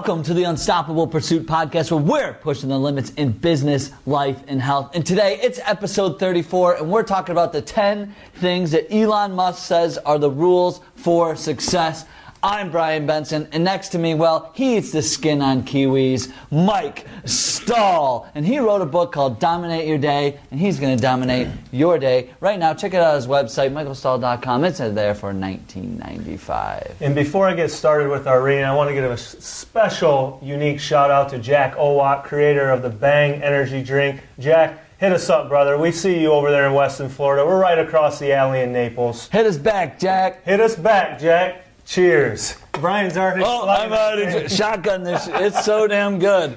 Welcome to the Unstoppable Pursuit podcast where we're pushing the limits in business, life, and health. And today it's episode 34 and we're talking about the 10 things that Elon Musk says are the rules for success. I'm Brian Benson, and next to me, well, he eats the skin on kiwis, Mike Stahl. And he wrote a book called Dominate Your Day, and he's going to dominate your day. Right now, check it out his website, michaelstahl.com. It's there for 1995. And before I get started with our reading, I want to give a special, unique shout out to Jack Owoc, creator of the Bang Energy Drink. Jack, hit us up, brother. We see you over there in Weston, Florida. We're right across the alley in Naples. Hit us back, Jack. Hit us back, Jack. Cheers. Brian's already. Oh, I'm already shotgun this. It's so damn good.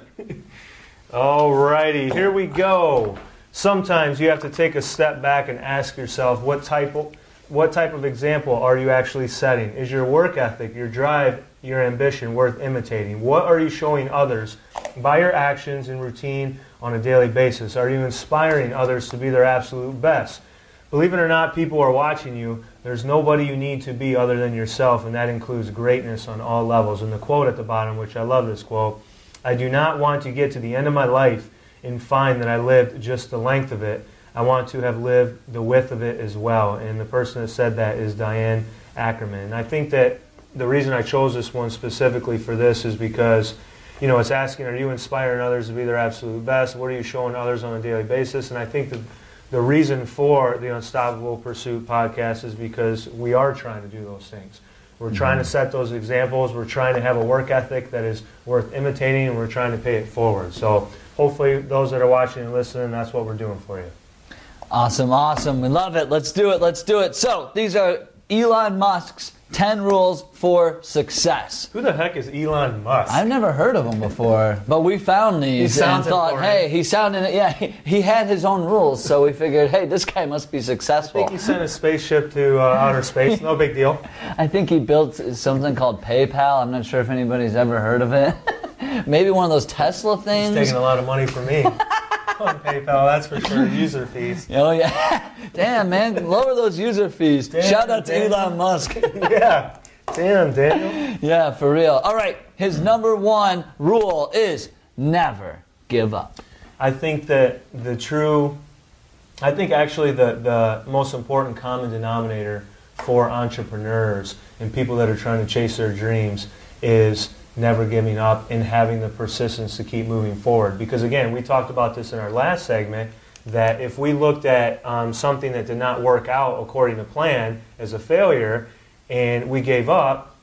All righty, here we go. Sometimes you have to take a step back and ask yourself what type of what type of example are you actually setting? Is your work ethic, your drive, your ambition worth imitating? What are you showing others by your actions and routine on a daily basis? Are you inspiring others to be their absolute best? Believe it or not, people are watching you. There's nobody you need to be other than yourself, and that includes greatness on all levels. And the quote at the bottom, which I love this quote I do not want to get to the end of my life and find that I lived just the length of it. I want to have lived the width of it as well. And the person that said that is Diane Ackerman. And I think that the reason I chose this one specifically for this is because, you know, it's asking, are you inspiring others to be their absolute best? What are you showing others on a daily basis? And I think that the reason for the Unstoppable Pursuit podcast is because we are trying to do those things. We're mm-hmm. trying to set those examples. We're trying to have a work ethic that is worth imitating, and we're trying to pay it forward. So hopefully, those that are watching and listening, that's what we're doing for you. Awesome, awesome. We love it. Let's do it. Let's do it. So these are Elon Musk's 10 rules for success. Who the heck is Elon Musk? I've never heard of him before, but we found these and thought, important. hey, he sounded, yeah, he, he, had his own rules, so we figured, hey, this guy must be successful. I think he sent a spaceship to uh, outer space, no big deal. I think he built something called PayPal. I'm not sure if anybody's ever heard of it. Maybe one of those Tesla things. He's taking a lot of money from me. on PayPal, that's for sure. User fees. Oh yeah, damn man, lower those user fees. Damn, Shout out to. Elon Musk. yeah, damn Daniel. Yeah, for real. All right, his number one rule is never give up. I think that the true, I think actually the the most important common denominator for entrepreneurs and people that are trying to chase their dreams is never giving up and having the persistence to keep moving forward. Because again, we talked about this in our last segment that if we looked at um, something that did not work out according to plan as a failure and we gave up,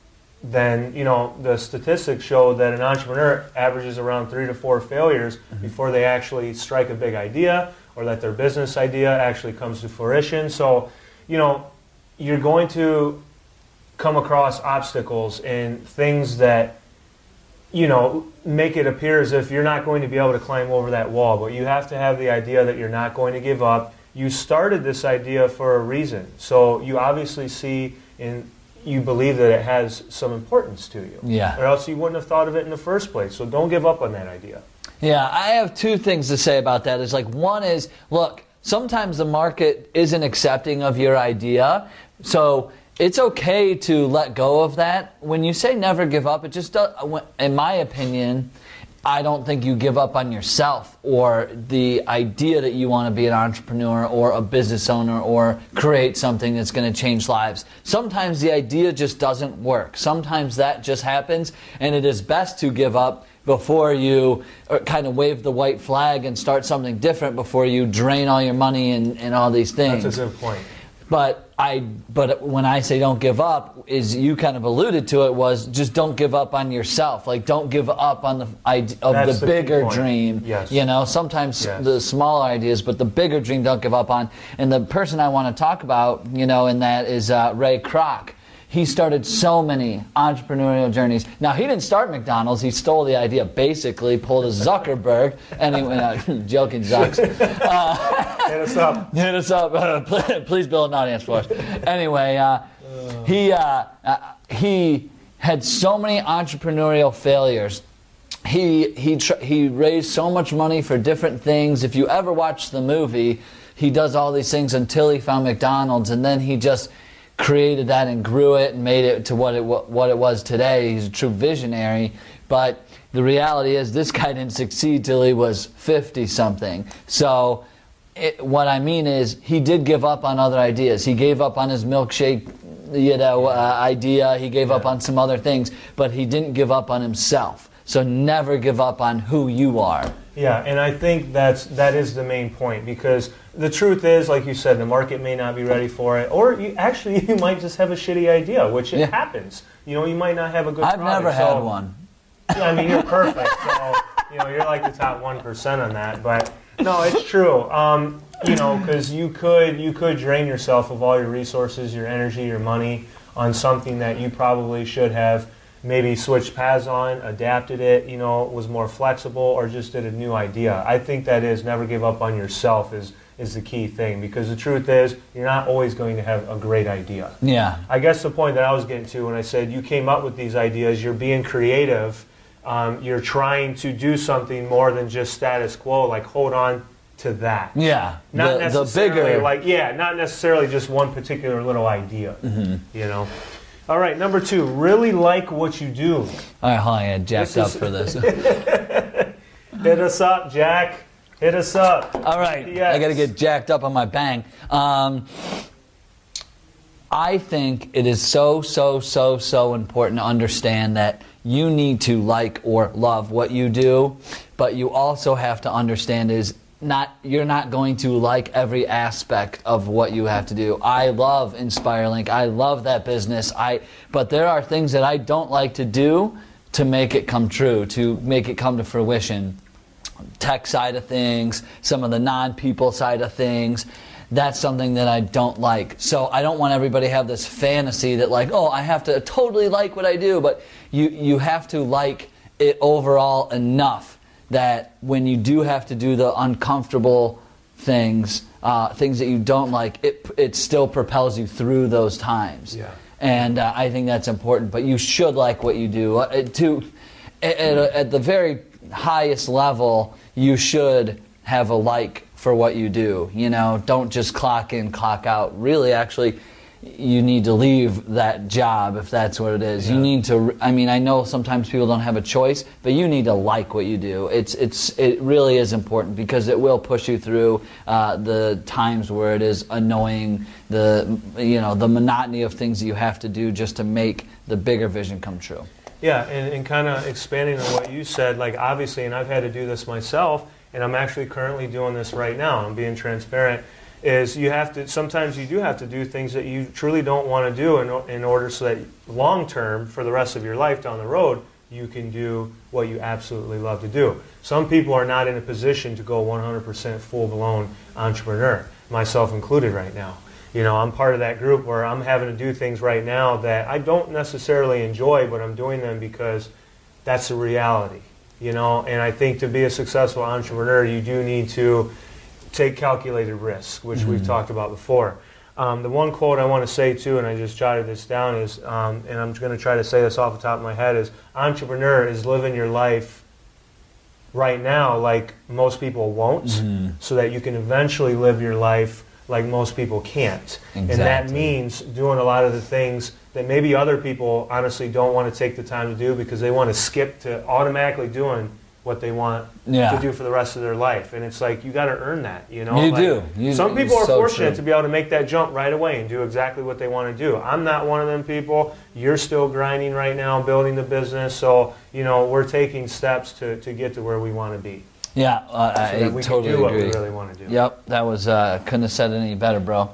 then you know the statistics show that an entrepreneur averages around three to four failures mm-hmm. before they actually strike a big idea or that their business idea actually comes to fruition. So, you know, you're going to come across obstacles and things that you know, make it appear as if you're not going to be able to climb over that wall, but you have to have the idea that you're not going to give up. You started this idea for a reason. So you obviously see and you believe that it has some importance to you. Yeah. Or else you wouldn't have thought of it in the first place. So don't give up on that idea. Yeah, I have two things to say about that. Is like one is, look, sometimes the market isn't accepting of your idea. So it's okay to let go of that. When you say never give up, it just does, in my opinion, I don't think you give up on yourself or the idea that you want to be an entrepreneur or a business owner or create something that's going to change lives. Sometimes the idea just doesn't work. Sometimes that just happens, and it is best to give up before you uh, kind of wave the white flag and start something different before you drain all your money and, and all these things. That's a good point. But I, but when I say don't give up, is you kind of alluded to it was just don't give up on yourself. Like don't give up on the idea of That's the, the bigger dream. Yes. You know, sometimes yes. the smaller ideas, but the bigger dream don't give up on. And the person I want to talk about, you know, in that is uh, Ray Kroc he started so many entrepreneurial journeys. Now, he didn't start McDonald's. He stole the idea, basically, pulled a Zuckerberg, and he went out, joking, Zucks. Uh, hit us up. Hit us up. Uh, please build an audience for us. Anyway, uh, he, uh, uh, he had so many entrepreneurial failures. He, he, tr- he raised so much money for different things. If you ever watch the movie, he does all these things until he found McDonald's, and then he just created that and grew it and made it to what it what it was today. He's a true visionary. But the reality is this guy didn't succeed till he was 50 something. So it, what I mean is he did give up on other ideas. He gave up on his milkshake, you know, uh, idea. He gave up on some other things, but he didn't give up on himself. So never give up on who you are. Yeah, and I think that's that is the main point because the truth is, like you said, the market may not be ready for it, or you, actually you might just have a shitty idea, which it Yeah. happens. You know, you might not have a good. I've product, never had so- one. Yeah, I mean, you're perfect. So, you know, you're like the top one percent on that. But no, it's true. Um, you know, because you could you could drain yourself of all your resources, your energy, your money on something that you probably should have maybe switched paths on, adapted it. You know, was more flexible, or just did a new idea. I think that is never give up on yourself is is the key thing because the truth is you're not always going to have a great idea. Yeah. I guess the point that I was getting to when I said you came up with these ideas, you're being creative, um, you're trying to do something more than just status quo, like hold on to that. Yeah. Not the, the necessarily bigger. like yeah, not necessarily just one particular little idea. Mm-hmm. You know. All right, number two, really like what you do. All right, hold on, I jacked up for this. Hit us up, Jack. Hit us up. All right. I got to get jacked up on my bang. Um, I think it is so, so, so, so important to understand that you need to like or love what you do, but you also have to understand is not you're not going to like every aspect of what you have to do. I love InspireLink. I love that business. I but there are things that I don't like to do to make it come true, to make it come to fruition tech side of things, some of the non people side of things. That's something that I don't like. So I don't want everybody to have this fantasy that like, oh, I have to totally like what I do, but you you have to like it overall enough that when you do have to do the uncomfortable things, uh, things that you don't like, it it still propels you through those times. Yeah. And uh, I think that's important. But you should like what you do. Uh, to at, at, at the very highest level, you should have a like for what you do. You know, don't just clock in, clock out. Really, actually, you need to leave that job if that's what it is. You need to. I mean, I know sometimes people don't have a choice, but you need to like what you do. It's it's it really is important because it will push you through uh, the times where it is annoying. The you know the monotony of things that you have to do just to make the bigger vision come true. Yeah, and, and kind of expanding on what you said, like obviously, and I've had to do this myself, and I'm actually currently doing this right now. I'm being transparent. Is you have to sometimes you do have to do things that you truly don't want to do in, in order so that long term for the rest of your life down the road you can do what you absolutely love to do. Some people are not in a position to go 100% full blown entrepreneur, myself included right now. You know, I'm part of that group where I'm having to do things right now that I don't necessarily enjoy, but I'm doing them because that's the reality. You know, and I think to be a successful entrepreneur, you do need to take calculated risk, which we've talked about before. Um, the one quote I want to say too, and I just jotted this down, is, um, and I'm going to try to say this off the top of my head, is entrepreneur is living your life right now like most people won't, so that you can eventually live your life like most people can't. And that means doing a lot of the things that maybe other people honestly don't want to take the time to do because they want to skip to automatically doing what they want Yeah. to do for the rest of their life. And it's like you got to earn that, you know. You Like, do. You- some people are so fortunate true. to be able to make that jump right away and do exactly what they want to do. I'm not one of them people. You're still grinding right now, building the business. So you know we're taking steps to, to get to where we want to be. Yeah, uh, So I we totally can do what agree. we really want to do. Yep, that was uh, couldn't have said it any better, bro.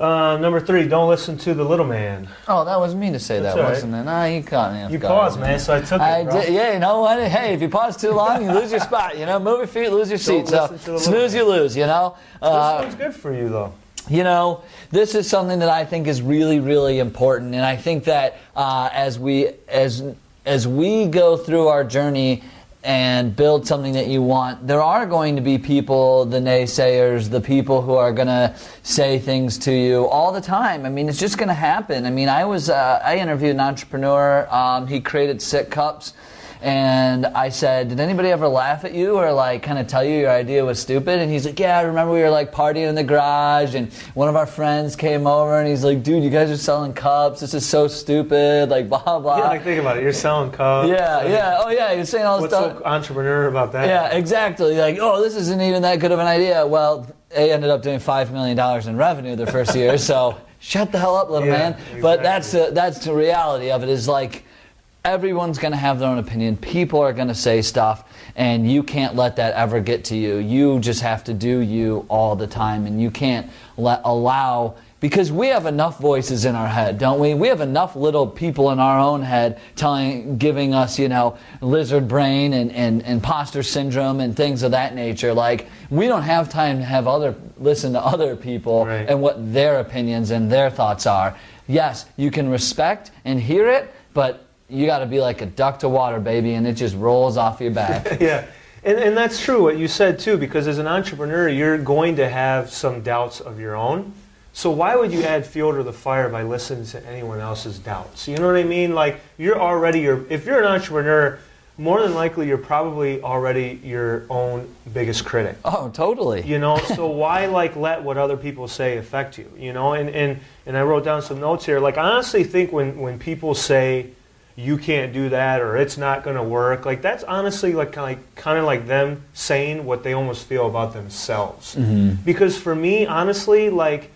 Uh, number three, don't listen to the little man. Oh, that was me to say That's that, right. wasn't it? Nah, you caught me. off You guard, paused, man, so I took it, I bro. did, yeah, you know what? Hey, if you pause too long, you lose your spot. You know, move your feet, lose your seat. So listen to the snooze, you lose. You know. Uh, this one's good for you, though. you know, this is something that I think is really, really important, and I think that uh, as we as as we go through our journey and build something that you want, there are going to be people, the naysayers, the people who are going to say things to you all the time. I mean, it's just going to happen. I mean, I was uh, I interviewed an entrepreneur. Um, he created Sick Cups. And I said, Did anybody ever laugh at you or like kind of tell you your idea was stupid? And he's like, Yeah, I remember we were like partying in the garage and one of our friends came over and he's like, Dude, you guys are selling cups. This is so stupid. Like, blah, blah. Yeah, like think about it. You're selling cups. yeah, Like, yeah. Oh, yeah. You're saying all this What's stuff. so entrepreneur about that? Yeah, exactly. Like, oh, this isn't even that good of an idea. Well, they ended up doing five million dollars in revenue the first year. So shut the hell up, little Yeah, man. But that's the that's the reality of it. Is like everyone's going to have their own opinion. People are going to say stuff, and you can't let that ever get to you. You just have to do you all the time, and you can't let allow. Because we have enough voices in our head, don't we? We have enough little people in our own head telling, giving us, you know, lizard brain and, and imposter syndrome and things of that nature. Like, we don't have time to have other, listen to other people Right. and what their opinions and their thoughts are. Yes, you can respect and hear it, but you got to be like a duck to water, baby, and it just rolls off your back. yeah. And, and that's true what you said too, because as an entrepreneur, you're going to have some doubts of your own. So why would you add fuel to the fire by listening to anyone else's doubts? You know what I mean? Like you're already your if you're an entrepreneur, more than likely you're probably already your own biggest critic. oh, totally. You know, so why like let what other people say affect you? You know, and and and I wrote down some notes here. Like I honestly think when when people say you can't do that or it's not going to work, like that's honestly like kind of kind of like them saying what they almost feel about themselves. Mm-hmm. Because for me, honestly, like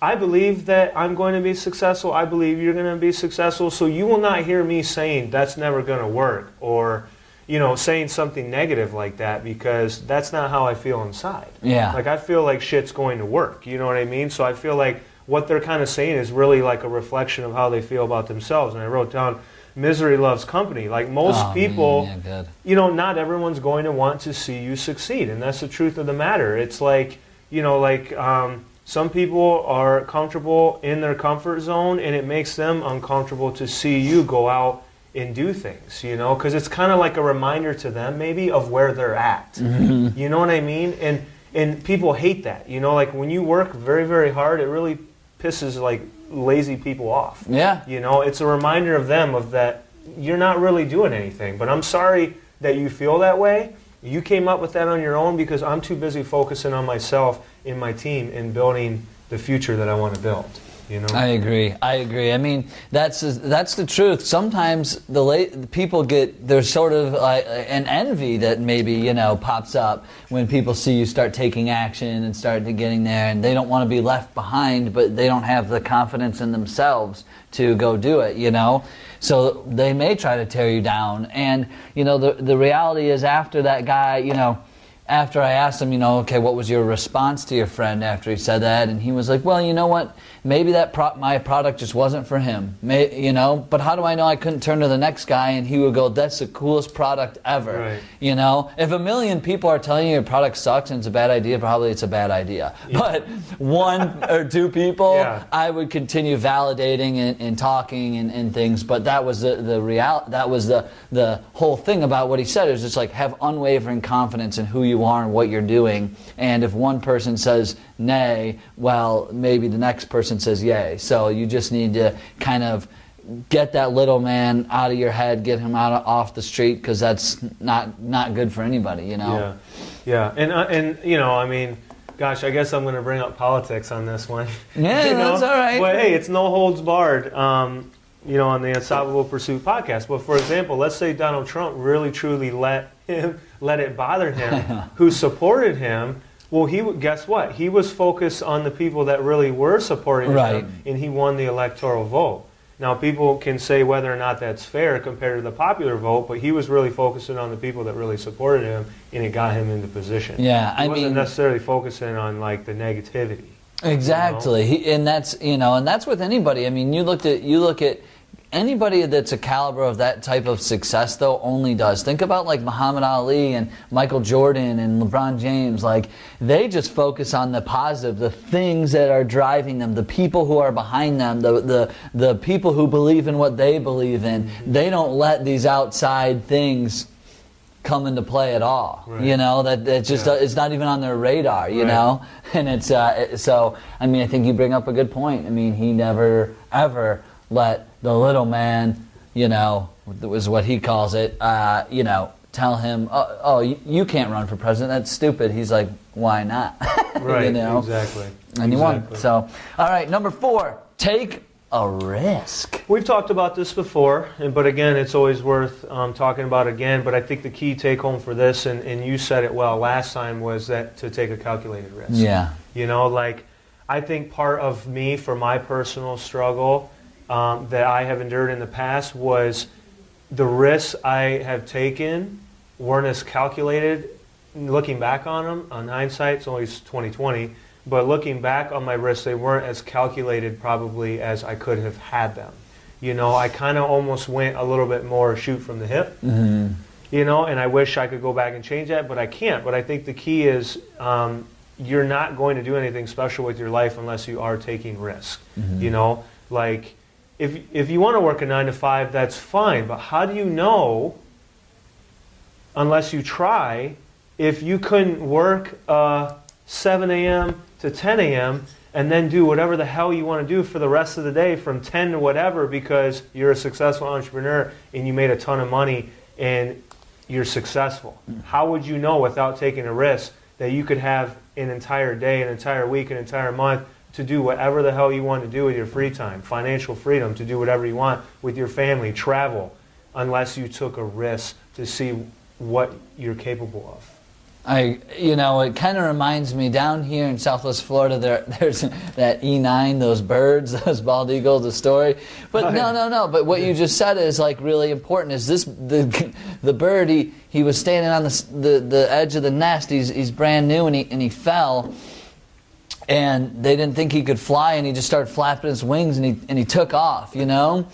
I believe that I'm going to be successful. I believe you're going to be successful. So you will not hear me saying that's never going to work or you know saying something negative like that because that's not how I feel inside. Yeah. Like I feel like shit's going to work. You know what I mean? So I feel like what they're kind of saying is really like a reflection of how they feel about themselves. And I wrote down misery loves company. Like most Oh, man, people yeah, you know, not everyone's going to want to see you succeed, and that's the truth of the matter. It's like, you know, like um, some people are comfortable in their comfort zone, and it makes them uncomfortable to see you go out and do things, you know, because it's kind of like a reminder to them, maybe, of where they're at. You know what I mean? And and people hate that, you know, like when you work very, very hard, it really pisses like lazy people off. Yeah. You know, it's a reminder of them of that you're not really doing anything. But I'm sorry that you feel that way. You came up with that on your own because I'm too busy focusing on myself and my team and building the future that I want to build. You know? I agree. I agree. I mean, that's that's the truth. Sometimes the late, people get there's sort of like an envy that maybe you know pops up when people see you start taking action and start getting there, and they don't want to be left behind, but they don't have the confidence in themselves to go do it. You know, so they may try to tear you down. And you know, the the reality is after that guy, you know after I asked him, you know, okay, what was your response to your friend after he said that? And he was like, well, you know what? Maybe that pro- my product just wasn't for him. May- you know, but how do I know I couldn't turn to the next guy and he would go, that's the coolest product ever. Right. You know, if a million people are telling you your product sucks and it's a bad idea, probably it's a bad idea. But one or two people, Yeah. I would continue validating and, and talking and, and things. But that was the, the real that was the the whole thing about what he said. It was just like have unwavering confidence in who you are and what you're doing. And if one person says nay, well, maybe the next person says yay. So you just need to kind of get that little man out of your head, get him out of, off the street because that's not not good for anybody. You know. Yeah, yeah, and uh, and you know, I mean, gosh, I guess I'm going to bring up politics on this one. Yeah, You know? that's all right. But hey, it's no holds barred. Um, you know, on the Unstoppable Pursuit podcast. But for example, let's say Donald Trump really truly let him let it bother him, who supported him. Well, he guess what? He was focused on the people that really were supporting Right. him, and he won the electoral vote. Now, people can say whether or not that's fair compared to the popular vote, but he was really focusing on the people that really supported him, and it got him into position. Yeah, he I wasn't mean- necessarily focusing on like the negativity. Exactly, he, and that's you know, and that's with anybody. I mean, you looked at you look at anybody that's a caliber of that type of success, though, only does. Think about like Muhammad Ali and Michael Jordan and LeBron James. Like they just focus on the positive, the things that are driving them, the people who are behind them, the the the people who believe in what they believe in. They don't let these outside things come into play at all. Right. You know that it's just Yeah. it's not even on their radar. You Right. know, and it's uh, so. I mean, I think you bring up a good point. I mean, he never ever let the little man you know, was what he calls it. Uh, you know, tell him, oh, oh, you, you can't run for president. That's stupid. He's like, why not? Right. you know, Exactly. and he won. So, all right, number four, take a risk. We've talked about this before, and, but again, it's always worth um, talking about again. But I think the key take home for this, and, and you said it well last time, was that to take a calculated risk. Yeah. You know, like I think part of me for my personal struggle um, that I have endured in the past was the risks I have taken weren't as calculated. Looking back on them, on hindsight, it's always 2020. But looking back on my risks, they weren't as calculated probably as I could have had them. You know, I kind of almost went a little bit more shoot from the hip hmm you know, and I wish I could go back and change that, but I can't. But I think the key is um, you're not going to do anything special with your life unless you are taking risk. You know, like if if you want to work a nine to five, that's fine. But how do you know, unless you try, if you couldn't work uh, 7 a.m. to 10 a.m. and then do whatever the hell you want to do for the rest of the day from 10 to whatever because you're a successful entrepreneur and you made a ton of money and you're successful. How would you know without taking a risk that you could have an entire day, an entire week, an entire month to do whatever the hell you want to do with your free time, financial freedom to do whatever you want with your family, travel, unless you took a risk to see what you're capable of. I, you know, it kind of reminds me down here in Southwest Florida. There, there's that E9, those birds, those bald eagles, the story. But no, no, no. But what you just said is like really important. Is this the the bird? He he was standing on the the, the edge of the nest. He's he's brand new and he and he fell. And they didn't think he could fly, and he just started flapping his wings, and he and he took off. You know.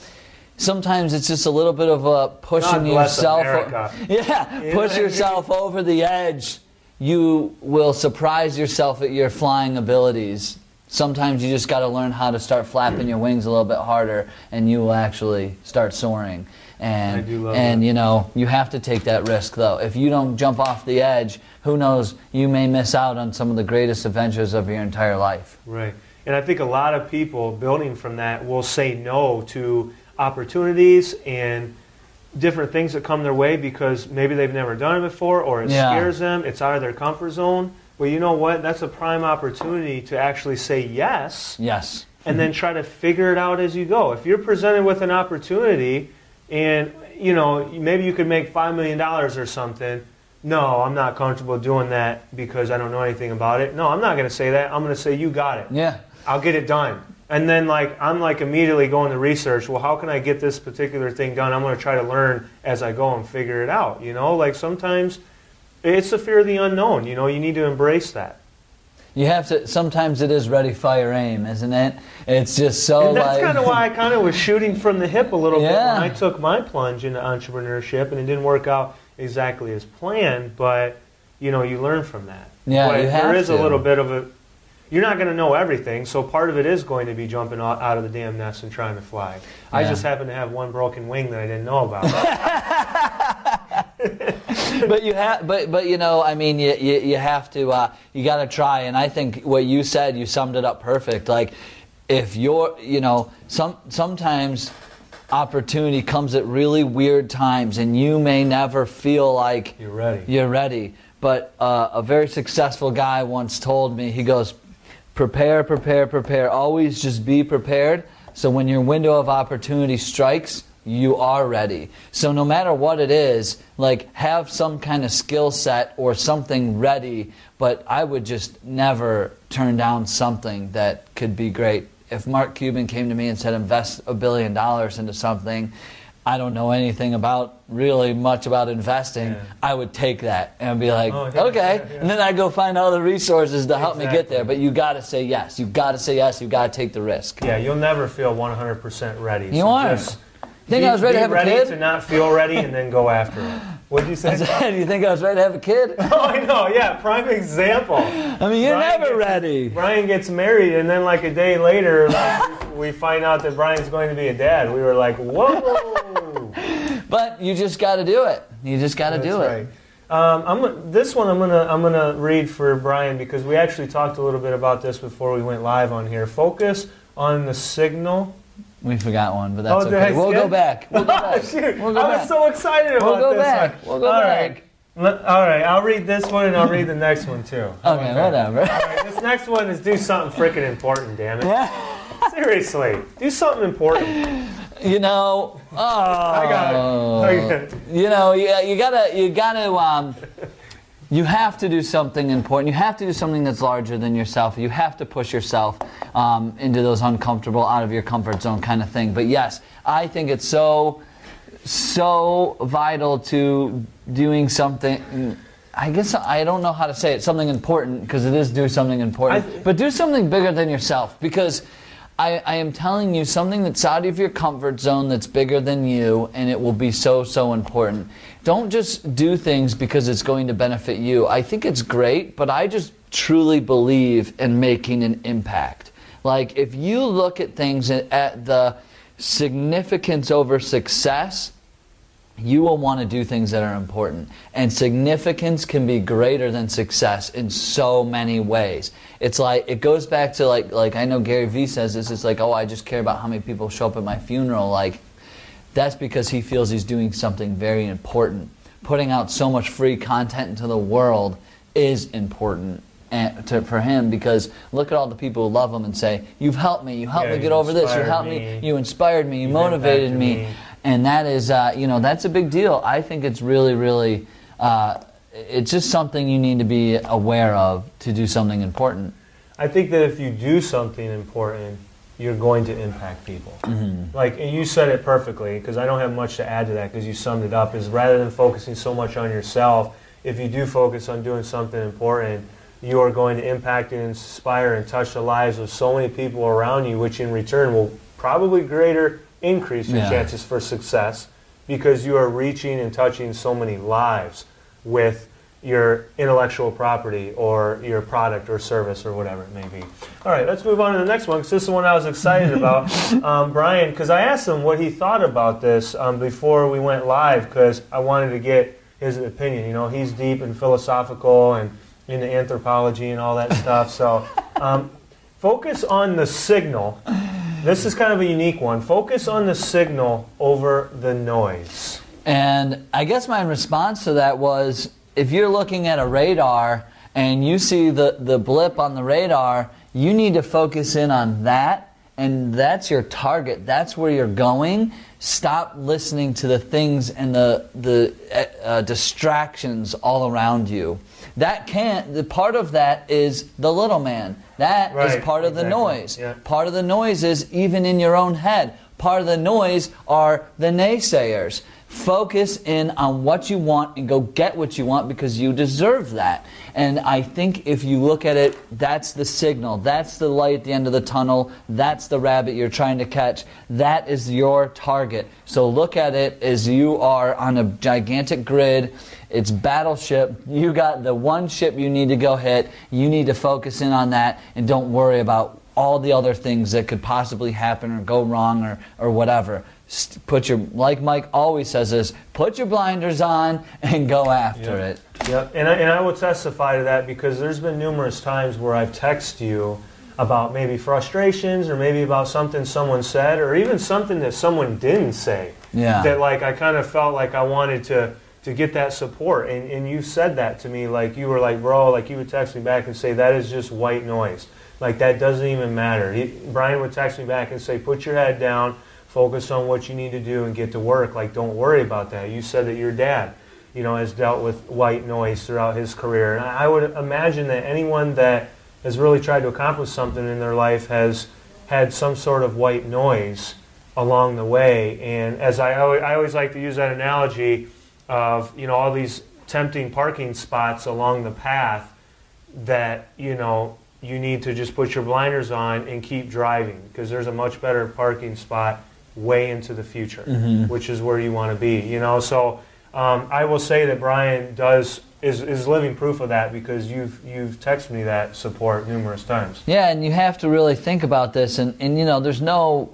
Sometimes it's just a little bit of a pushing yourself. America. Yeah, You push yourself over the edge. You will surprise yourself at your flying abilities. Sometimes you just got to learn how to start flapping your wings a little bit harder, and you will actually start soaring. And I do love and that. you know you have to take that risk though. If you don't jump off the edge, who knows? You may miss out on some of the greatest adventures of your entire life. Right. And I think a lot of people building from that will say no to opportunities and different things that come their way because maybe they've never done it before or it Yeah. scares them. It's out of their comfort zone. But you know what? That's a prime opportunity to actually say yes Yes. and then try to figure it out as you go. If you're presented with an opportunity and you know maybe you could make five million dollars or something, no, I'm not comfortable doing that because I don't know anything about it. No, I'm not going to say that. I'm going to say you got it. Yeah. I'll get it done. And then like I'm like immediately going to research. Well, how can I get this particular thing done? I'm going to try to learn as I go and figure it out. You know, like sometimes it's the fear of the unknown. You know, you need to embrace that. You have to. Sometimes it is ready, fire, aim, isn't it? It's just so And that's like. kind of why I kind of was shooting from the hip a little bit when I took my plunge into entrepreneurship, and it didn't work out exactly as planned. But you know, you learn from that. Yeah, but you have there is to. a little bit of a. You're not going to know everything, so part of it is going to be jumping out out of the damn nest and trying to fly. I just happen to have one broken wing that I didn't know about. but you have, but but you know, I mean, you you, you have to, uh, you got to try. And I think what you said, you summed it up perfect. Like, if you're, you know, some sometimes opportunity comes at really weird times, and you may never feel like You're ready. You're ready. But uh, a very successful guy once told me, he goes, prepare, prepare, prepare. Always just be prepared. So when your window of opportunity strikes, you are ready. So no matter what it is, like have some kind of skill set or something ready. But I would just never turn down something that could be great. If Mark Cuban came to me and said, invest a billion dollars into something, I don't know anything about really much about investing, Yeah. I would take that and be like, Oh, yeah, okay. yeah. And then I go find all the resources to help me get there. But you got to say yes. You got to say yes. You got to take the risk. Yeah, you'll never feel 100% ready. You so aren't. Just Think I was ready to have a ready kid? to not feel ready and then go after it. What did you say? Do you think I was ready to have a kid? oh, I know. Yeah, prime example. I mean, you're Brian never gets- ready. Brian gets married, and then like a day later, like, we find out that Brian's going to be a dad. We were like, whoa. But you just got to do it. You just got to do it. right. Um, I'm, this one I'm gonna I'm gonna read for Brian because we actually talked a little bit about this before we went live on here. Focus on the signal We forgot one, but that's Oh, okay. We'll go back. We'll go Oh, back. shoot. We'll go I was back. so excited about We'll go this back. one. We'll go All back. Right. All right, I'll read this one and I'll read the next one too. How Okay, whatever. All right, this next one is do something freaking important, damn it. Yeah. Seriously, do something important. You know, oh, I got it. I got it. you know, you, you gotta, you gotta, um, you have to do something important. You have to do something that's larger than yourself. You have to push yourself um, into those uncomfortable, out of your comfort zone kind of thing. But yes, I think it's so, so vital to doing something. I guess I don't know how to say it. Something important because it is do something important. Th- but do something bigger than yourself because I, I am telling you something that's out of your comfort zone that's bigger than you, and it will be so, so important. Don't just do things because it's going to benefit you. I think it's great, but I just truly believe in making an impact. Like, if you look at things at- at the significance over success, you will want to do things that are important. And significance can be greater than success in so many ways. It's like it goes back to like like I know Gary Vee says this, it's like, oh I just care about how many people show up at my funeral. Like that's because he feels he's doing something very important. Putting out so much free content into the world is important and to, for him because look at all the people who love him and say, You've helped me, you helped Yeah, me get over this, you helped me. me, you inspired me, you You've motivated me me. And that is uh, you know that's a big deal i think it's really really uh, it's just something you need to be aware of to do something important I think that if you do something important, you're going to impact people. Mm-hmm. Like, and you said it perfectly, because I don't have much to add to that, because you summed it up. Is rather than focusing so much on yourself, if you do focus on doing something important, you are going to impact and inspire and touch the lives of so many people around you, which in return will probably greater increase your Yeah. chances for success, because you are reaching and touching so many lives with your intellectual property or your product or service or whatever it may be. All right, let's move on to the next one because this is the one I was excited about. Um, Brian, because I asked him what he thought about this um, before we went live because I wanted to get his opinion. You know, he's deep and philosophical and into anthropology and all that stuff. So um, focus on the signal. This is kind of a unique one. Focus on the signal over the noise. and i guess my response to that was if you're looking at a radar and you see the, the blip on the radar you need to focus in on that and that's your target that's where you're going stop listening to the things and the the uh, uh, distractions all around you that can't the part of that is the little man That is Right, part of the noise. Yeah. part of the noise is even in your own head. Part of the noise are the naysayers. Focus in on what you want and go get what you want because you deserve that. And i think if you look at it that's the signal. That's the light at the end of the tunnel. That's the rabbit you're trying to catch. That is your target. So look at it as you are on a gigantic grid it's battleship you got the one ship you need to go hit you need to focus in on that and don't worry about all the other things that could possibly happen or go wrong or, or whatever. Put your, like Mike always says this, put your blinders on and go after it. Yep, and I, and I will testify to that because there's been numerous times where I've texted you about maybe frustrations or maybe about something someone said or even something that someone didn't say. Yeah. That like I kind of felt like I wanted to to get that support. And, and you said that to me like you were like bro like you would text me back and say that is just white noise. Like that doesn't even matter. He, brian would text me back and say put your head down focus on what you need to do and get to work. Like don't worry about that. You said that your dad you know has dealt with white noise throughout his career. And i would imagine that anyone that has really tried to accomplish something in their life has had some sort of white noise along the way. And as i I always like to use that analogy of you know all these tempting parking spots along the path that you know you need to just put your blinders on and keep driving because there's a much better parking spot way into the future which is where you want to be you know? So um, i will say that brian does is, is living proof of that because you've you've texted me that support numerous times. Yeah, and you have to really think about this, and, and you know, there's no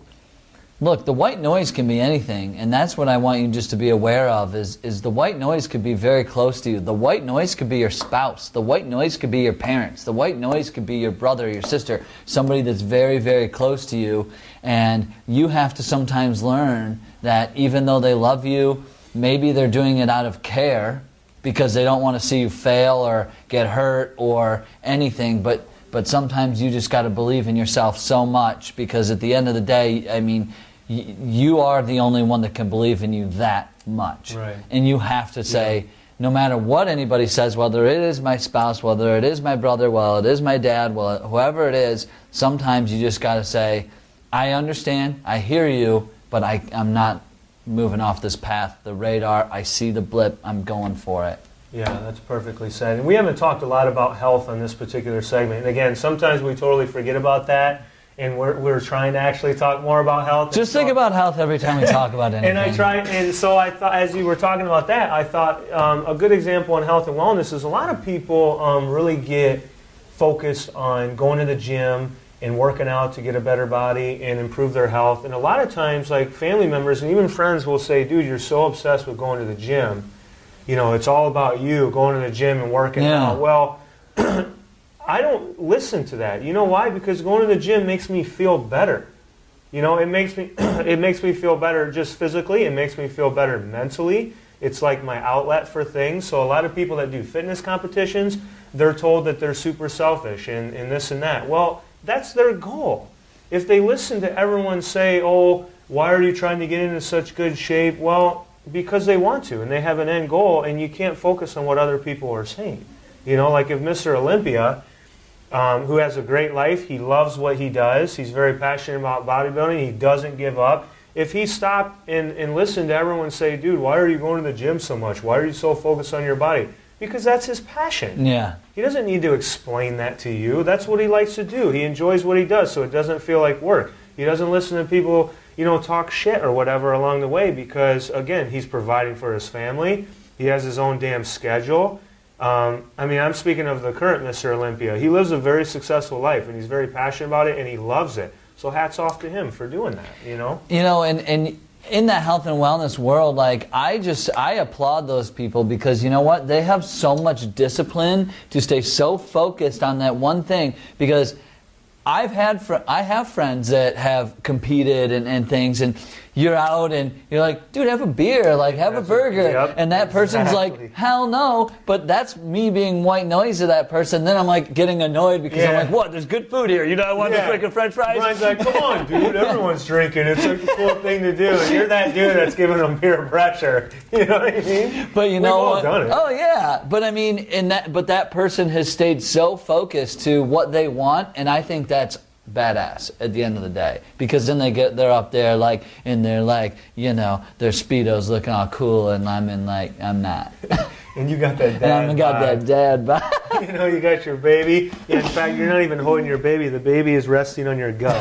look, the white noise can be anything, and that's what I want you just to be aware of is, is the white noise could be very close to you. The white noise could be your spouse. The white noise could be your parents. The white noise could be your brother, your sister, somebody that's very, very close to you. And you have to sometimes learn that even though they love you, maybe they're doing it out of care because they don't want to see you fail or get hurt or anything, but but sometimes you just got to believe in yourself so much because at the end of the day, I mean, y- you are the only one that can believe in you that much. Right. And you have to say, no matter what anybody says, whether it is my spouse, whether it is my brother, well, it is my dad, well, whoever it is, sometimes you just got to say, I understand, I hear you, but I, I'm not moving off this path. The radar, I see the blip, I'm going for it. Yeah, that's perfectly said. And we haven't talked a lot about health on this particular segment. And again, sometimes we totally forget about that, and we're, we're trying to actually talk more about health. Just think so- about health every time we talk about anything. And I try, and so I thought, as you were talking about that, I thought um, a good example on health and wellness is a lot of people um, really get focused on going to the gym and working out to get a better body and improve their health. And a lot of times, like family members and even friends will say, "Dude, you're so obsessed with going to the gym. You know, it's all about you going to the gym and working Yeah. out." Well. I don't listen to that. You know why? Because going to the gym makes me feel better. You know, it makes me it makes me feel better just physically. It makes me feel better mentally. It's like my outlet for things. So a lot of people that do fitness competitions, they're told that they're super selfish and, and this and that. Well, that's their goal. If they listen to everyone say, "Oh, why are you trying to get into such good shape?" Well, because they want to and they have an end goal, and you can't focus on what other people are saying. You know, like if Mr. Olympia um, who has a great life. He loves what he does. He's very passionate about bodybuilding. He doesn't give up. If he stopped and, and listened to everyone say, dude, why are you going to the gym so much? Why are you so focused on your body? Because that's his passion. Yeah. He doesn't need to explain that to you. That's what he likes to do. He enjoys what he does, so it doesn't feel like work. He doesn't listen to people, you know, talk shit or whatever along the way because, again, he's providing for his family. He has his own damn schedule. Um, I mean, I'm speaking of the current Mr. Olympia. He lives a very successful life, and he's very passionate about it, and he loves it. So hats off to him for doing that. You know. you know and and in that health and wellness world like i just i applaud those people because you know what they have so much discipline to stay so focused on that one thing because i've had fr- i have friends that have competed and, and things and you're out and you're like dude have a beer like have That's a burger yep, and that person's exactly. like hell no but that's me being white noise to that person then i'm like getting annoyed because i'm like what there's good food here you know i want Yeah. the freaking french fries Brian's like, come on, dude, everyone's drinking. It's like a cool thing to do. And you're that dude that's giving them peer pressure. You know what I mean? But you We've know all what? done it. Oh yeah. But I mean, in that, but that person has stayed so focused to what they want, and I think that's badass at the end of the day because then they get they're up there like in their like you know their speedos looking all cool and I'm in like I'm not And you got that and dad I'm got vibe. that dad vibe. You know, you got your baby. In fact, you're not even holding your baby. The baby is resting on your gut,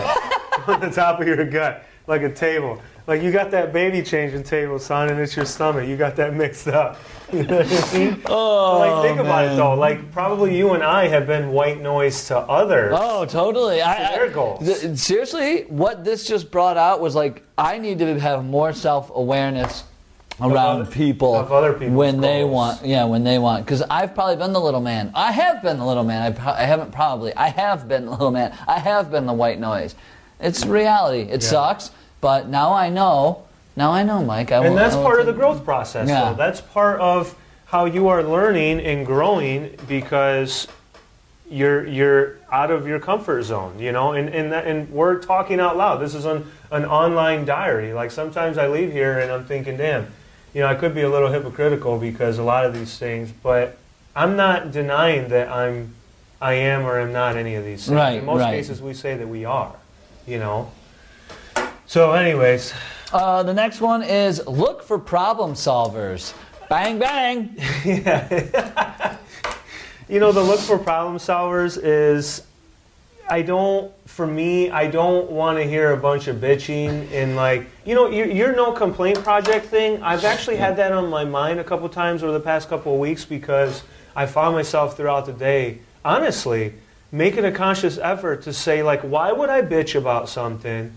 on the top of your gut, like a table. Like you got that baby changing table, son, and it's your stomach. You got that mixed up. You know what I mean? Oh, like think about it though. Like probably you and I have been white noise to others. Oh, totally. I, I- their goals. th- seriously, what this just brought out was like I need to have more self awareness around other- people of other people's when they want. Yeah, when they want. Because I've probably been the little man. I have been the little man. I, pro- I haven't probably. I have been the little man. I have been the white noise. It's reality. It Yeah. sucks, but now I know. Now I know, Mike. I And won't- that's part of the growth process. Yeah. though. That's part of how you are learning and growing because you're you're out of your comfort zone, you know. And and that, and we're talking out loud. This is an an online diary. Like sometimes I leave here and I'm thinking, damn, you know, I could be a little hypocritical because a lot of these things, but I'm not denying that I'm I am or am not any of these things. Right, In most right. cases, we say that we are, you know. So, anyways, Uh, the next one is look for problem solvers. Bang bang. You know, the look for problem solvers is, I don't, for me, I don't want to hear a bunch of bitching and like, you know, your, your no complaint project thing. I've actually had that on my mind a couple times over the past couple of weeks because I found myself throughout the day, honestly, making a conscious effort to say, like, why would I bitch about something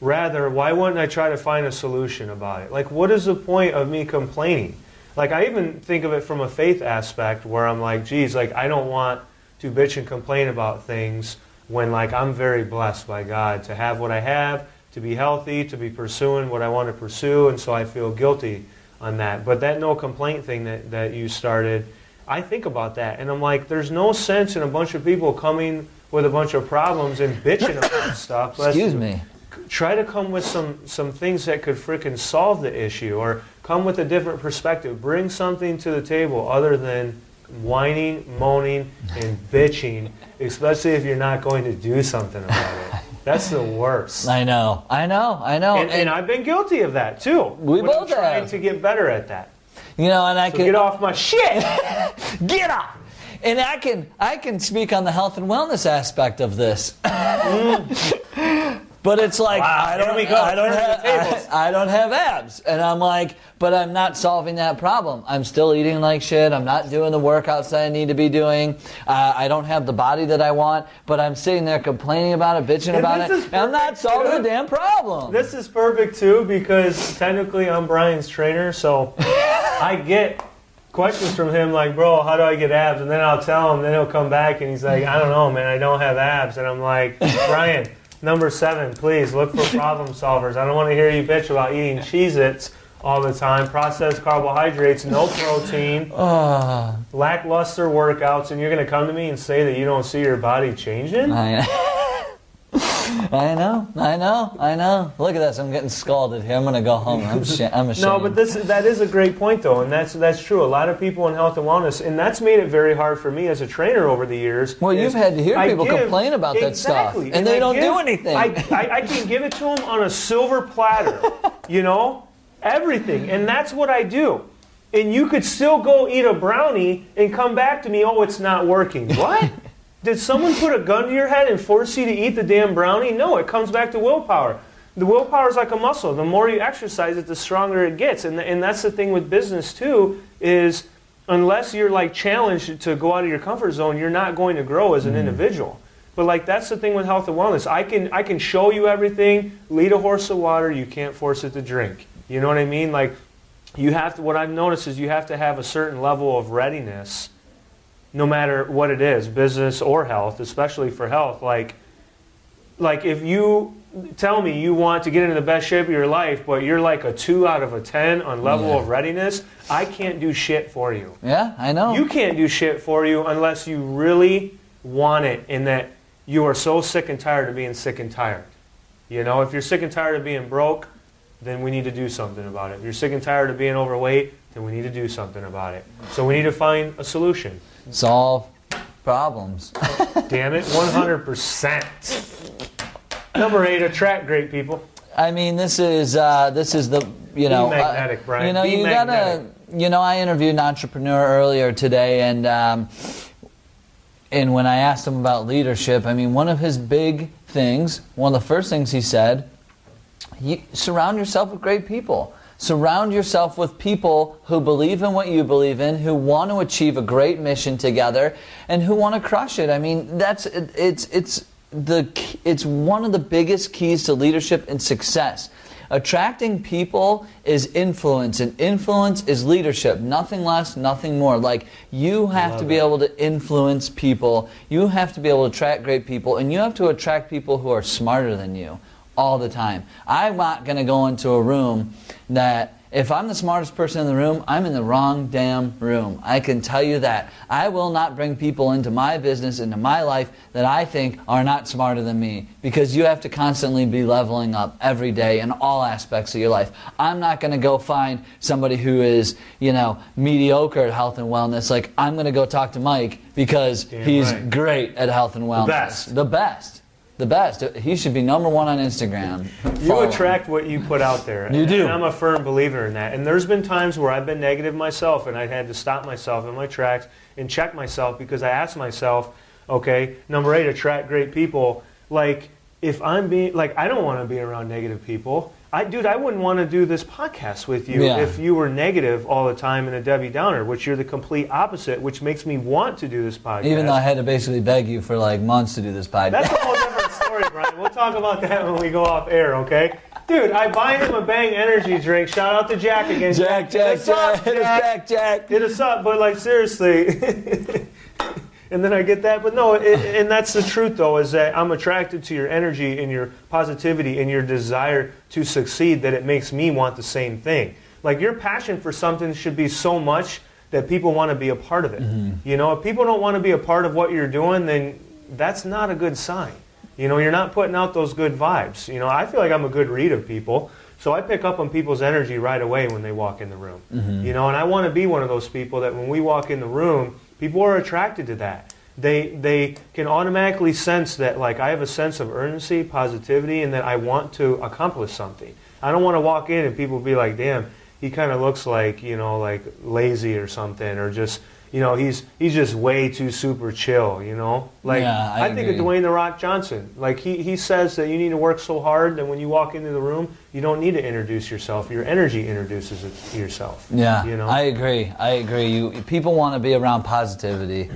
Rather, why wouldn't I try to find a solution about it? Like, what is the point of me complaining? Like, I even think of it from a faith aspect where I'm like, geez, like, I don't want to bitch and complain about things when, like, I'm very blessed by God to have what I have, to be healthy, to be pursuing what I want to pursue, and so I feel guilty on that. But that no complaint thing that, that you started, I think about that, and I'm like, there's no sense in a bunch of people coming with a bunch of problems and bitching about stuff. Excuse me. Try to come with some, some things that could frickin' solve the issue or come with a different perspective. Bring something to the table other than whining, moaning, and bitching, especially if you're not going to do something about it. That's the worst. I know, I know, I know. And, and I've been guilty of that too. We when I'm both trying have. to get better at that. you know, and I So can get off my shit. Get off. And I can I can speak on the health and wellness aspect of this. Mm. but it's like Wow, I don't. I don't have. I, I don't have abs. And I'm like, but I'm not solving that problem. I'm still eating like shit. I'm not doing the workouts that I need to be doing. Uh, I don't have the body that I want, but I'm sitting there complaining about it, bitching And about it. And I'm not solving dude. the damn problem. This is perfect too because technically I'm Brian's trainer, so I get questions from him like, "Bro, how do I get abs?" And then I'll tell him, then he'll come back and he's like, "I don't know, man. I don't have abs." And I'm like, "Brian, number seven, please look for problem solvers. I don't want to hear you bitch about eating Cheez-Its all the time, processed carbohydrates, no protein, Ah, lackluster workouts, and you're going to come to me and say that you don't see your body changing?" I, I know, I know, I know. Look at this. I'm getting scalded here. I'm gonna go home. I'm, sh- I'm ashamed. No, but this that is a great point though, and that's that's true. A lot of people in health and wellness, and that's made it very hard for me as a trainer over the years. Well, you've had to hear people give- complain about that stuff, Exactly, and they I don't give- do anything. I, I, I can give it to them on a silver platter, you know, everything, and that's what I do. And you could still go eat a brownie and come back to me, oh, it's not working. What? Did someone put a gun to your head and force you to eat the damn brownie? No, it comes back to willpower. The willpower is like a muscle. The more you exercise it, the stronger it gets. And, and that's the thing with business too, is unless you're like challenged to go out of your comfort zone, you're not going to grow as an mm-hmm. individual. But like that's the thing with health and wellness. I can I can show you everything, lead a horse to water, you can't force it to drink. You know what I mean? Like you have to what I've noticed is you have to have a certain level of readiness no matter what it is, business or health, especially for health. Like, like if you tell me you want to get into the best shape of your life, but you're like a two out of a ten on level Yeah. of readiness, I can't do shit for you. yeah, I know. You can't do shit for you unless you really want it, in that you are so sick and tired of being sick and tired. You know, if you're sick and tired of being broke, then we need to do something about it. If you're sick and tired of being overweight, then we need to do something about it. So we need to find a solution. Solve problems. Damn it, 100%. Number eight, attract great people. I mean, this is uh, this is the you know magnetic, uh, Brian. You know, Be you magnetic. gotta. You know, I interviewed an entrepreneur earlier today, and um, and when I asked him about leadership, I mean, one of his big things, one of the first things he said, you, surround yourself with great people. Surround yourself with people who believe in what you believe in, who want to achieve a great mission together, and who want to crush it. I mean, that's it, it's it's the it's one of the biggest keys to leadership and success. Attracting people is influence, and influence is leadership. Nothing less, nothing more. Like you have to be it. able to influence people. You have to be able to attract great people, and you have to attract people who are smarter than you all the time. I'm not going to go into a room that if I'm the smartest person in the room, I'm in the wrong damn room. I can tell you that. I will not bring people into my business, into my life that I think are not smarter than me because you have to constantly be leveling up every day in all aspects of your life. I'm not going to go find somebody who is, you know, mediocre at health and wellness. Like, I'm going to go talk to Mike because Damn he's right. great at health and wellness. The best. The best. The best. He should be number one on Instagram. You Follow him. attract what you put out there. You do. And I'm a firm believer in that. And there's been times where I've been negative myself and I had to stop myself in my tracks and check myself because I asked myself, okay, number eight, attract great people. Like, if I'm being, like, I don't want to be around negative people. I, dude, I wouldn't want to do this podcast with you Yeah. if you were negative all the time and a Debbie Downer, which you're the complete opposite, which makes me want to do this podcast. Even though I had to basically beg you for like months to do this podcast. That's a whole different story, Brian. We'll talk about that when we go off air, okay? Dude, I buy him a Bang Energy drink. Shout out to Jack again. Jack, Jack, up, Jack, hit us back, Jack. Hit us up, but like seriously. and then I get that, but no, it, and that's the truth though, is that I'm attracted to your energy and your positivity and your desire to succeed that it makes me want the same thing. Like your passion for something should be so much that people want to be a part of it. Mm-hmm. You know, if people don't want to be a part of what you're doing, then that's not a good sign. You know, you're not putting out those good vibes. You know, I feel like I'm a good read of people, so I pick up on people's energy right away when they walk in the room. Mm-hmm. You know, and I want to be one of those people that when we walk in the room, people are attracted to that. They they can automatically sense that like I have a sense of urgency, positivity, and that I want to accomplish something. I don't want to walk in and people be like, "Damn, he kind of looks like you know like lazy or something," or just you know he's he's just way too super chill. You know, like Yeah, I think of. Dwayne the Rock Johnson. Like he he says that you need to work so hard that when you walk into the room, you don't need to introduce yourself. Your energy introduces it to yourself. Yeah, you know. I agree. I agree. You people want to be around positivity.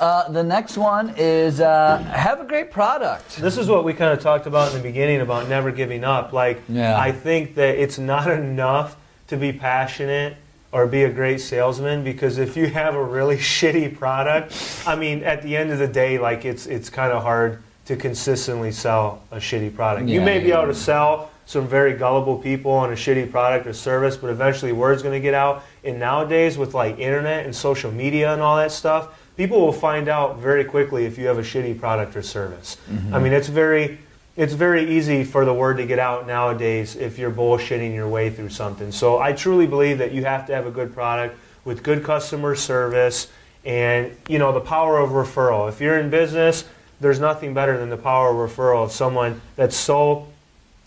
Uh, the next one is uh, have a great product. This is what we kind of talked about in the beginning about never giving up. Like, Yeah. I think that it's not enough to be passionate or be a great salesman because if you have a really shitty product, I mean, at the end of the day, like it's it's kind of hard to consistently sell a shitty product. you Yeah, may be yeah, able to sell some very gullible people on a shitty product or service, but eventually word's going to get out. And nowadays, with like internet and social media and all that stuff, people will find out very quickly if you have a shitty product or service. Mm-hmm. I mean, it's very it's very easy for the word to get out nowadays if you're bullshitting your way through something. So I truly believe that you have to have a good product with good customer service and you know the power of referral. If you're in business, there's nothing better than the power of referral of someone that's so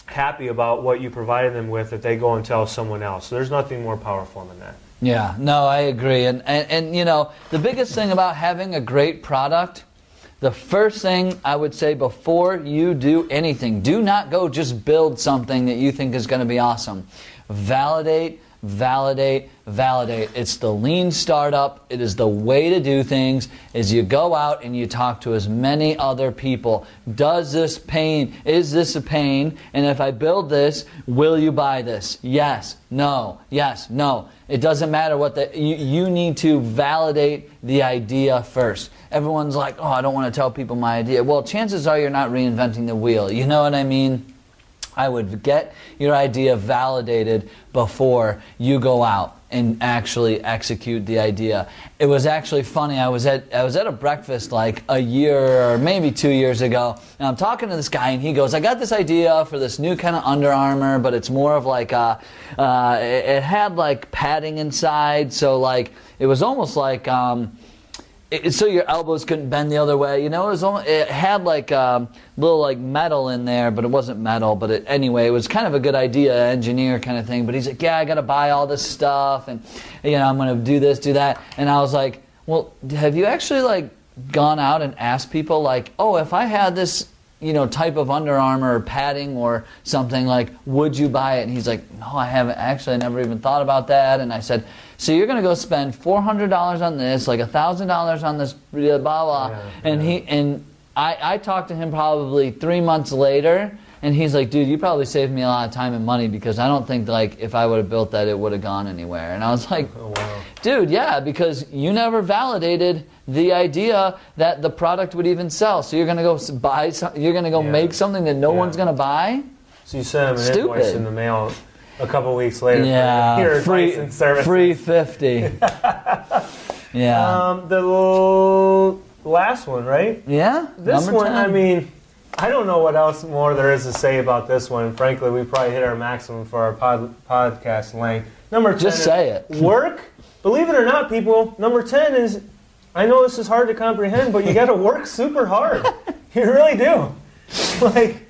happy about what you provided them with that they go and tell someone else. So there's nothing more powerful than that. Yeah, no, I agree. And, and, and, you know, the biggest thing about having a great product, the first thing I would say before you do anything, do not go just build something that you think is going to be awesome. Validate, validate, validate. It's the lean startup. It is the way to do things is you go out and you talk to as many other people. Does this pain, is this a pain? And if I build this, will you buy this? Yes, no, yes, no. It doesn't matter what the, you, you need to validate the idea first. Everyone's like, oh, I don't want to tell people my idea. Well, chances are you're not reinventing the wheel. You know what I mean? I would get your idea validated before you go out and actually execute the idea. It was actually funny. I was at I was at a breakfast like a year or maybe two years ago, and I'm talking to this guy, and he goes, "I got this idea for this new kind of Under Armour, but it's more of like a, uh, it, it had like padding inside, so like it was almost like." Um, so your elbows couldn't bend the other way. You know, it was almost, it had like a little like metal in there, but it wasn't metal. But it, anyway, it was kind of a good idea, engineer kind of thing. But he's like, yeah, I got to buy all this stuff, and you know, I'm to do this, do that. And I was like, well, have you actually like gone out and asked people like, oh, if I had this you know type of Under Armour or padding or something like would you buy it and he's like no I haven't actually I never even thought about that and I said so you're going to go spend $400 on this like $1000 on this blah blah Yeah, and he and I, I talked to him probably three months later and he's like dude you probably saved me a lot of time and money because I don't think like if I would have built that it would have gone anywhere and I was like Oh wow. Dude, yeah, because you never validated the idea that the product would even sell. So you're gonna go buy, some, you're gonna go Yeah. make something that no Yeah. one's gonna buy. So you sent him an invoice in the mail a couple weeks later Yeah, advice free, service. free fifty. yeah, Um, the l- last one, right? yeah. This one, 10. I mean, I don't know what else more there is to say about this one. Frankly, we probably hit our maximum for our pod, podcast length. Number 10 Just say it. Work. Believe it or not, people, number 10 is I know this is hard to comprehend, but you got to work super hard. You really do. Like,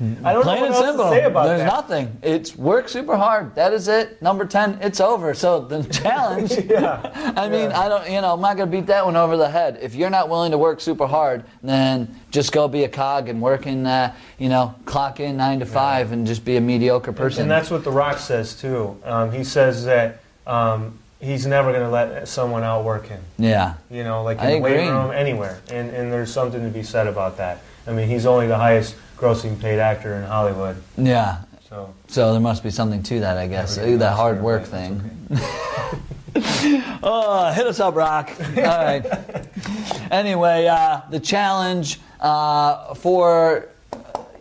I don't Plain know and what else simple. to say about There's that. nothing. It's work super hard. That is it. Number ten. It's over. So the challenge. yeah. I mean, Yeah. I don't, you know, I'm not going to beat that one over the head. If you're not willing to work super hard, then just go be a cog and work in, uh, you know, clock in nine to five and just be a mediocre person. And that's what The Rock says too. Um, he says that um, he's never going to let someone outwork him. yeah. You know, like in I the weight room, anywhere. And, and there's something to be said about that. I mean, he's only the highest grossing paid actor in Hollywood. Yeah. So So there must be something to that, I guess. That hard work thing. okay. Oh, hit us up, Rock. All right. Anyway, uh, the challenge uh, for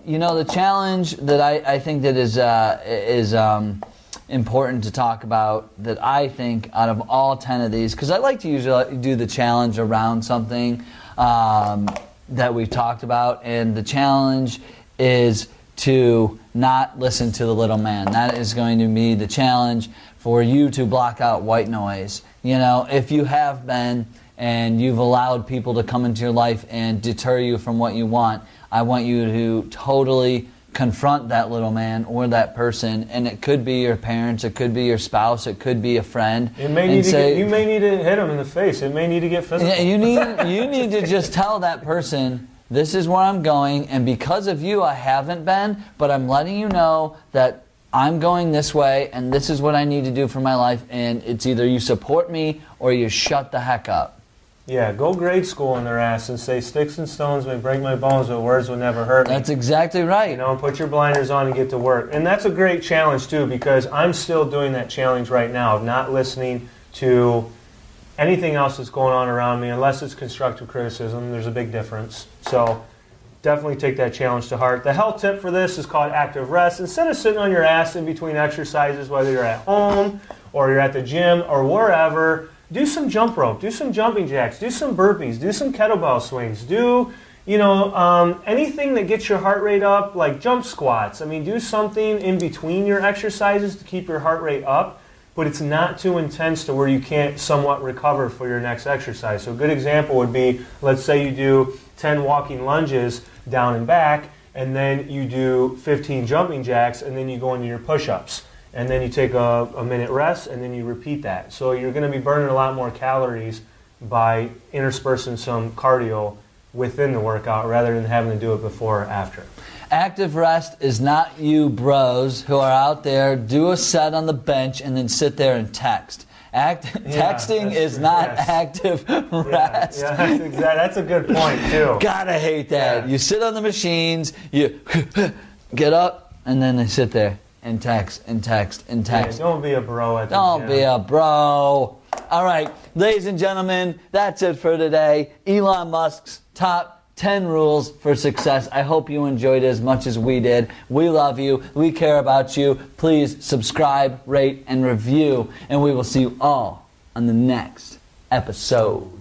you know the challenge that I, I think that is uh, is um, important to talk about that I think out of all ten of these because I like to usually do the challenge around something um, that we've talked about and the challenge is to not listen to the little man. That is going to be the challenge for you to block out white noise. You know, if you have been and you've allowed people to come into your life and deter you from what you want, I want you to totally confront that little man or that person. And it could be your parents, it could be your spouse, it could be a friend. it may and need to say- get, you may need to hit him in the face. It may need to get physical. yeah, you need you need to just tell that person this is where I'm going, and because of you, I haven't been, but I'm letting you know that I'm going this way, and this is what I need to do for my life, and it's either you support me or you shut the heck up. Yeah, go grade school in their ass and say sticks and stones may break my bones, but words will never hurt me. That's exactly right. You know, and put your blinders on and get to work. And that's a great challenge too, because I'm still doing that challenge right now of not listening to anything else that's going on around me, unless it's constructive criticism. There's a big difference. So definitely take that challenge to heart. The health tip for this is called active rest. Instead of sitting on your ass in between exercises, whether you're at home or you're at the gym or wherever, do some jump rope, do some jumping jacks, do some burpees, do some kettlebell swings, do you know um, anything that gets your heart rate up, like jump squats. I mean, do something in between your exercises to keep your heart rate up but it's not too intense to where you can't somewhat recover for your next exercise. So a good example would be, let's say you do 10 walking lunges down and back, and then you do 15 jumping jacks, and then you go into your push-ups. And then you take a, a minute rest, and then you repeat that. So you're going to be burning a lot more calories by interspersing some cardio within the workout rather than having to do it before or after. Active rest is not you bros who are out there, do a set on the bench, and then sit there and text. Act, Yeah, texting is true, not yes. active rest. yeah that's, exact, that's a good point, too. Gotta hate that. Yeah. You sit on the machines, you get up, and then they sit there and text and text and Yeah, text. don't be a bro at the Don't gym. be a bro. All right, ladies and gentlemen, that's it for today. Elon Musk's top 10 rules for success. I hope you enjoyed it as much as we did. We love you. We care about you. Please subscribe, rate, and review. And we will see you all on the next episode.